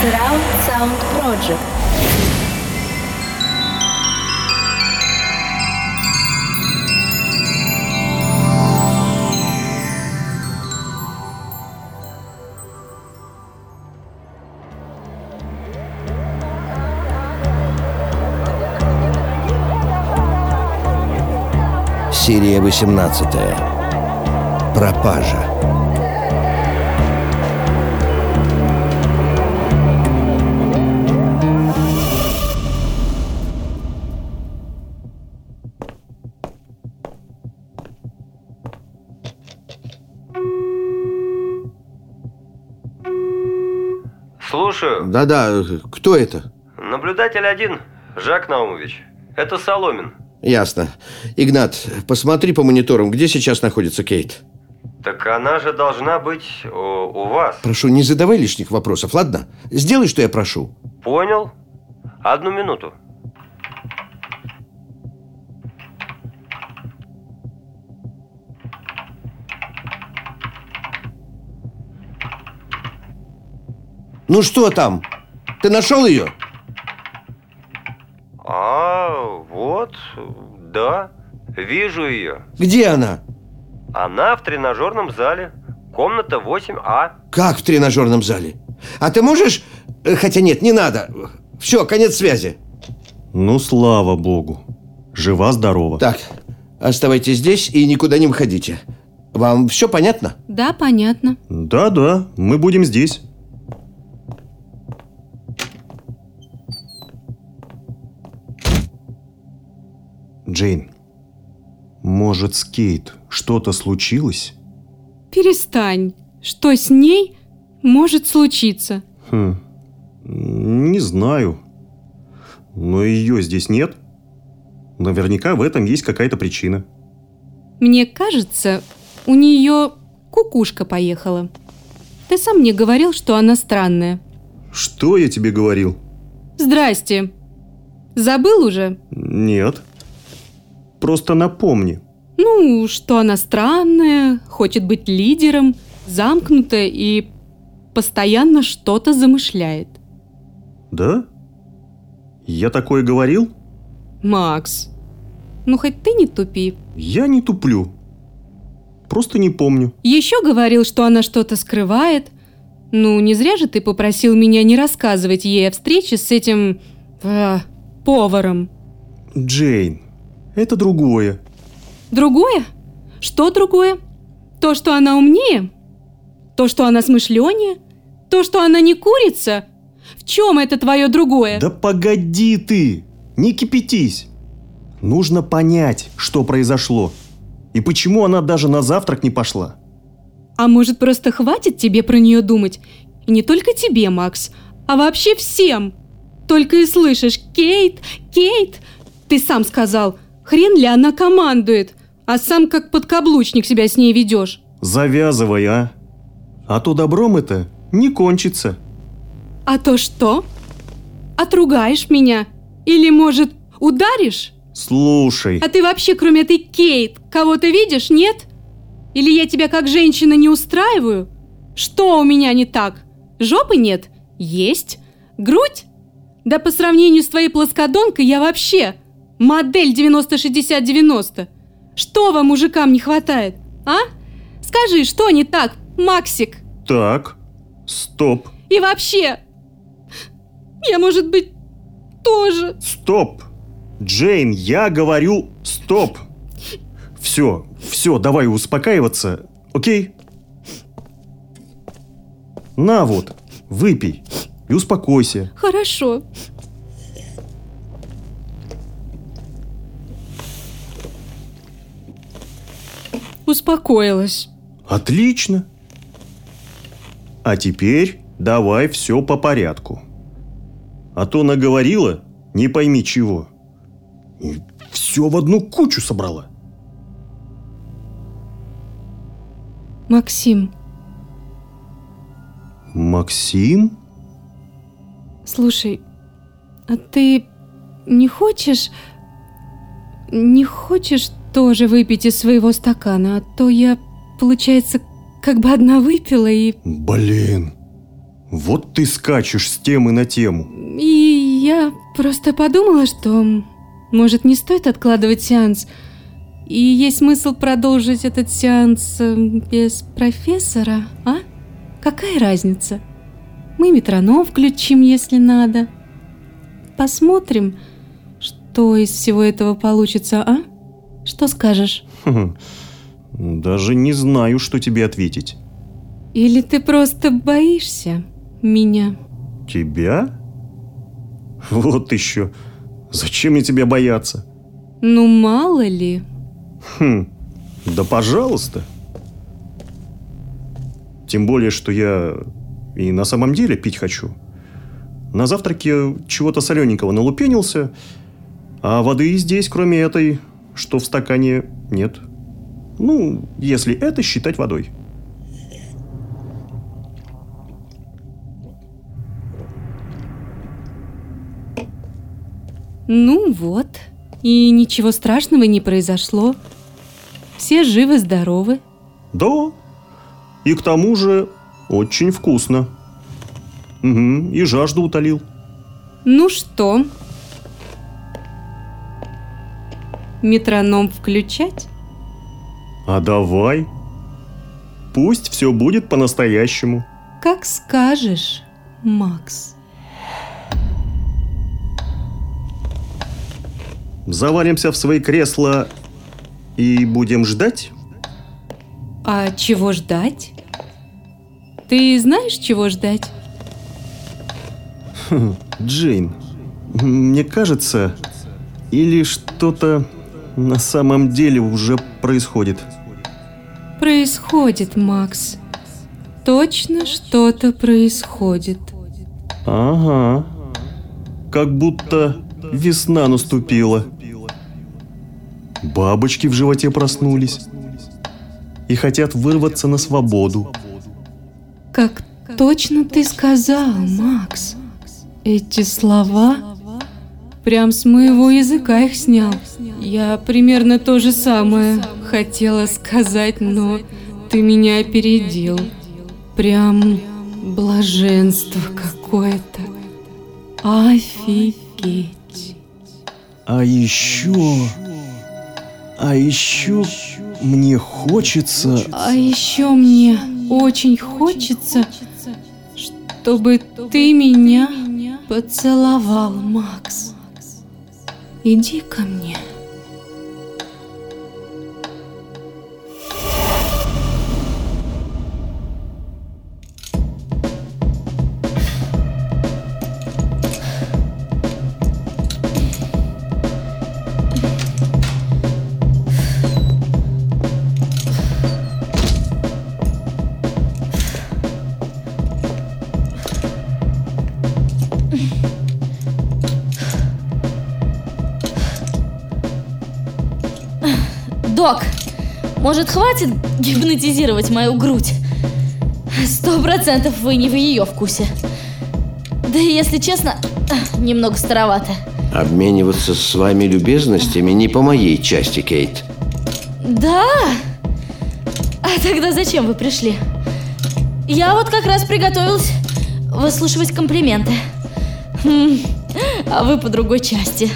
Surround Sound Project. Серия 18. Пропажа. Слушаю. Да-да, кто это? Наблюдатель один, Жак Наумович. Это Соломин. Ясно. Игнат, посмотри по мониторам, где сейчас находится Кейт. Так она же должна быть у, у вас. Прошу, не задавай лишних вопросов, ладно? Сделай, что я прошу. Понял? Одну минуту. Ну что там? Ты нашел ее? А, вот, да, вижу ее. Где она? Она в тренажерном зале. Комната А. 8А. Как в тренажерном зале? А ты можешь... э, Хотя нет, не надо. Все, конец связи. Ну, слава богу. Жива-здорова. Так, оставайтесь здесь и никуда не выходите. Вам все понятно? Да, понятно. Да-да, мы будем здесь. Джейн, может, с Кейт что-то случилось? Перестань. Что с ней может случиться? Хм, не знаю. Но ее здесь нет. Наверняка в этом есть какая-то причина. Мне кажется, у нее кукушка поехала. Ты сам мне говорил, что она странная. Что я тебе говорил? Здрасте. Забыл уже? Нет. Просто напомни. Ну, что она странная, хочет быть лидером, замкнутая и постоянно что-то замышляет. Да? Я такое говорил? Макс, ну хоть ты не тупи. Я не туплю. Просто не помню. Еще говорил, что она что-то скрывает. Ну, не зря же ты попросил меня не рассказывать ей о встрече с этим... э, поваром. Джейн, это другое. Другое? Что другое? То, что она умнее? То, что она смышленнее? То, что она не курица? В чем это твое другое? Да погоди ты! Не кипятись! Нужно понять, что произошло. И почему она даже на завтрак не пошла. А может, просто хватит тебе про нее думать? И не только тебе, Макс, а вообще всем. Только и слышишь «Кейт! Кейт!» Ты сам сказал, хрен ли она командует, а сам как подкаблучник себя с ней ведешь. Завязывай, а? А то добром это не кончится. А то что? Отругаешь меня? Или, может, ударишь? Слушай, А ты вообще, кроме этой Кейт, кого-то видишь, нет? Или я тебя как женщина не устраиваю? Что у меня не так? Жопы нет? Есть. Грудь? Да по сравнению с твоей плоскодонкой я вообще модель 90-60-90. Что вам, мужикам, не хватает? А? Скажи, что не так, Максик? так, стоп, И вообще, я, может быть, тоже... стоп. Джейн, я говорю стоп. Все, все, давай успокаиваться, окей? На вот, выпей и успокойся. Хорошо. Успокоилась. Отлично. А теперь давай все по порядку. А то наговорила, не пойми чего. И все в одну кучу собрала. Максим, Максим? слушай, а ты не хочешь... Не хочешь тоже выпить из своего стакана, а то я, получается, как бы одна выпила и... Блин, вот ты скачешь с темы на тему. И я просто подумала, что может не стоит откладывать сеанс. И есть смысл продолжить этот сеанс э, без профессора, а? Какая разница? Мы метроном включим, если надо. Посмотрим, что из всего этого получится, а? Что скажешь? Хм, Даже не знаю, что тебе ответить. Или ты просто боишься меня? Тебя? Вот еще. Зачем мне тебя бояться? Ну, мало ли. Хм, да пожалуйста. Тем более, что я и на самом деле пить хочу. На завтраке чего-то солененького налупенился, а воды здесь, кроме этой, что в стакане, нет. Ну, если это считать водой. Ну вот. И ничего страшного не произошло. Все живы-здоровы. Да, и к тому же очень вкусно. Угу, и жажду утолил. Ну что? Метроном включать? А давай. Пусть все будет по-настоящему. Как скажешь, Макс. Завалимся в свои кресла и будем ждать? А чего ждать? Ты знаешь, чего ждать? Джейн, мне кажется, или что-то на самом деле уже происходит. Происходит, Макс. Точно что-то происходит. Ага. Как будто весна наступила. Бабочки в животе проснулись и хотят вырваться на свободу. Как точно ты сказал, Макс. Эти слова прям с моего языка их снял. Я примерно то же самое хотела сказать, но ты меня опередил. Прям блаженство какое-то. Офигеть. А еще... А еще мне хочется... А еще мне очень хочется, чтобы ты меня поцеловал, Макс. Иди ко мне. Может хватит гипнотизировать мою грудь? Сто процентов вы не в ее вкусе. Да и если честно, немного старовато. Обмениваться с вами любезностями не по моей части, Кейт. Да? А тогда зачем вы пришли? Я вот как раз приготовилась выслушивать комплименты. Хм, А вы по другой части.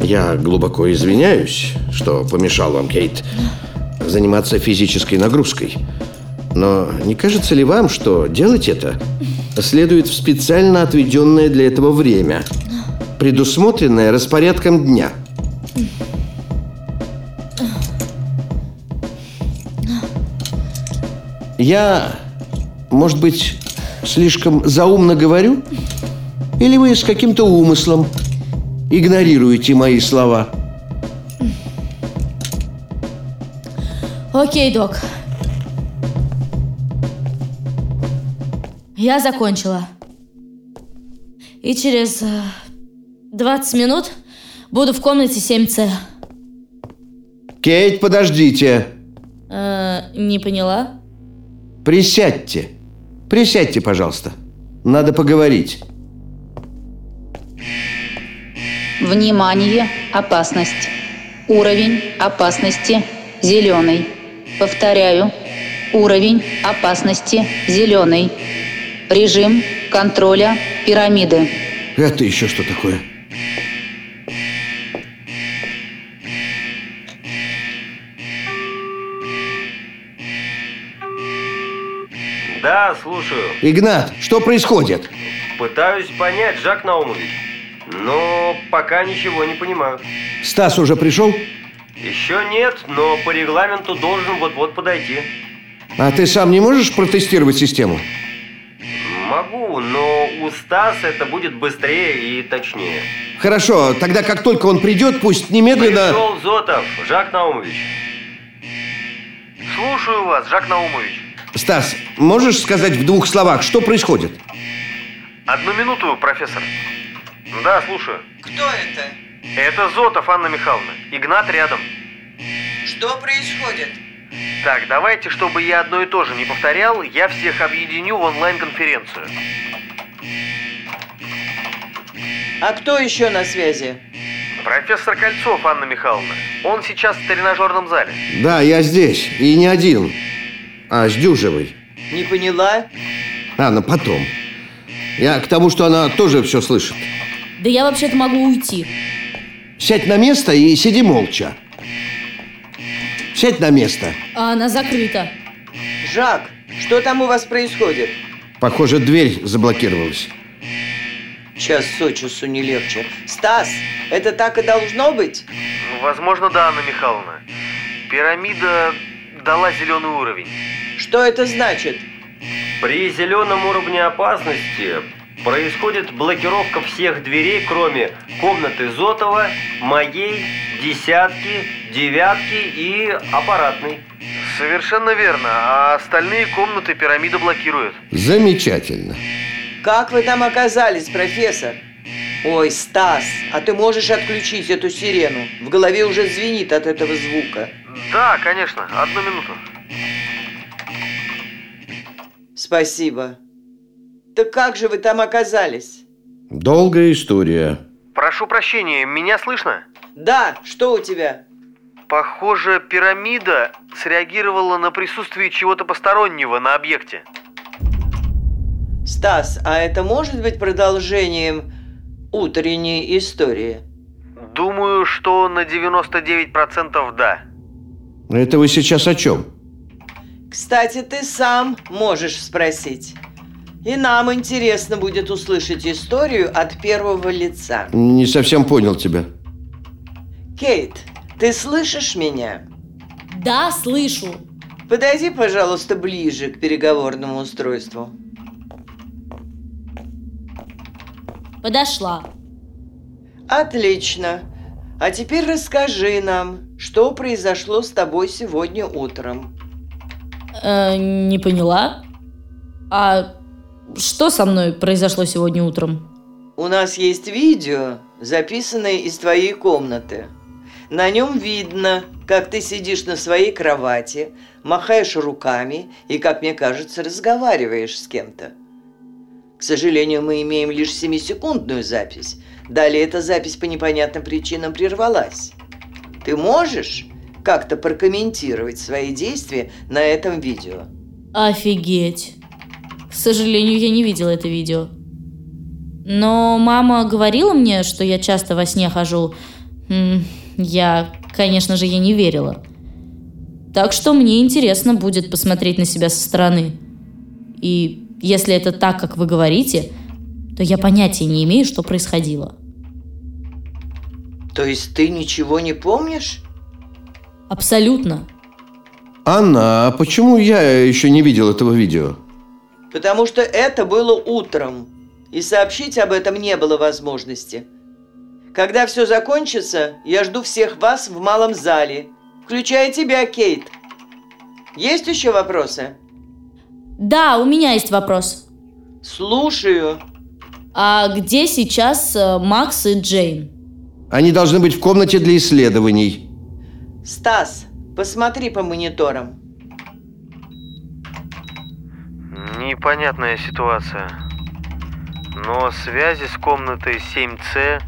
Я глубоко извиняюсь, что помешал вам, Кейт, заниматься физической нагрузкой. Но не кажется ли вам, что делать это следует в специально отведенное для этого время, предусмотренное распорядком дня? Я, может быть, слишком заумно говорю? Или вы с каким-то умыслом игнорируете мои слова? Окей, док. Я закончила. И через э, 20 минут буду в комнате 7С. Кейт, подождите. Э, не поняла? Присядьте. Присядьте, пожалуйста. Надо поговорить. Внимание, опасность. Уровень опасности зеленый. Повторяю. Уровень опасности зеленый. Режим контроля пирамиды. Это еще что такое? Да, слушаю. Игнат, что происходит? Пытаюсь понять, Жак Наумович. Но пока ничего не понимаю. Стас уже пришел? Еще нет, но по регламенту должен вот-вот подойти. А ты сам не можешь протестировать систему? Могу, но у Стаса это будет быстрее и точнее. Хорошо, тогда как только он придет, пусть немедленно... Пришел Зотов, Жак Наумович. Слушаю вас, Жак Наумович. Стас, можешь сказать в двух словах, что происходит? Одну минуту, профессор. Да, слушаю. Кто это? Это Зотов, Анна Михайловна. Игнат рядом. Что происходит? Так, давайте, чтобы я одно и то же не повторял, я всех объединю в онлайн-конференцию. А кто еще на связи? Профессор Кольцов, Анна Михайловна. Он сейчас в тренажерном зале. Да, я здесь. И не один. А с Дюжевой. Не поняла? Анна, потом. Я к тому, что она тоже все слышит. Да я вообще-то могу уйти. Сядь на место и сиди молча. Сядь на место. А она закрыта. Жак, что там у вас происходит? Похоже, дверь заблокировалась. Час от часу не легче. Стас, это так и должно быть? Возможно, да, Анна Михайловна. Пирамида дала зеленый уровень. Что это значит? При зеленом уровне опасности происходит блокировка всех дверей, кроме комнаты Зотова, моей, десятки, девятки и аппаратной. Совершенно верно. А остальные комнаты пирамида блокирует. Замечательно. Как вы там оказались, профессор? Ой, Стас, а ты можешь отключить эту сирену? В голове уже звенит от этого звука. Да, конечно. Одну минуту. Спасибо. Так как же вы там оказались? Долгая история. Прошу прощения, меня слышно? Да, что у тебя? Похоже, пирамида среагировала на присутствие чего-то постороннего на объекте. Стас, а это может быть продолжением утренней истории? Думаю, что на 99% да. Это вы сейчас о чем? Кстати, ты сам можешь спросить. И нам интересно будет услышать историю от первого лица. Не совсем понял тебя. Кейт, ты слышишь меня? Да, слышу. Подойди, пожалуйста, ближе к переговорному устройству. Подошла. Отлично. А теперь расскажи нам, что произошло с тобой сегодня утром. Э, не поняла. А что со мной произошло сегодня утром? У нас есть видео, записанное из твоей комнаты. На нем видно, как ты сидишь на своей кровати, махаешь руками и, как мне кажется, разговариваешь с кем-то. К сожалению, мы имеем лишь 7-секундную запись. Далее эта запись по непонятным причинам прервалась. Ты можешь как-то прокомментировать свои действия на этом видео? Офигеть. К сожалению, я не видела это видео. Но мама говорила мне, что я часто во сне хожу. Я, конечно же, ей не верила. Так что мне интересно будет посмотреть на себя со стороны. И если это так, как вы говорите, то я понятия не имею, что происходило. То есть ты ничего не помнишь? Абсолютно. Анна, а почему я еще не видел этого видео? Потому что это было утром, и сообщить об этом не было возможности. Когда все закончится, я жду всех вас в малом зале, включая тебя, Кейт. Есть еще вопросы? Да, у меня есть вопрос. Слушаю. А где сейчас э, Макс и Джейн? Они должны быть в комнате для исследований. Стас, посмотри по мониторам. Непонятная ситуация. Но связи с комнатой 7С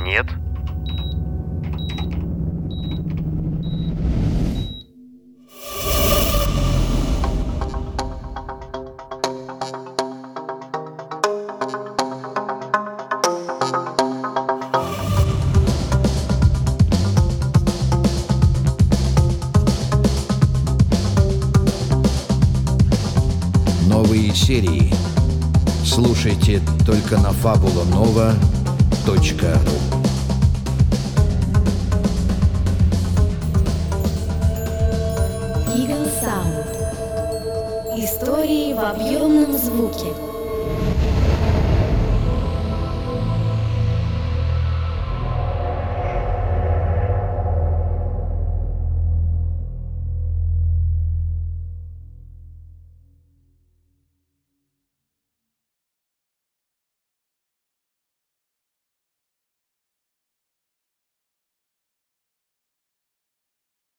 нет. Слушайте только на fabulanova.ru. Истории в объемном звуке.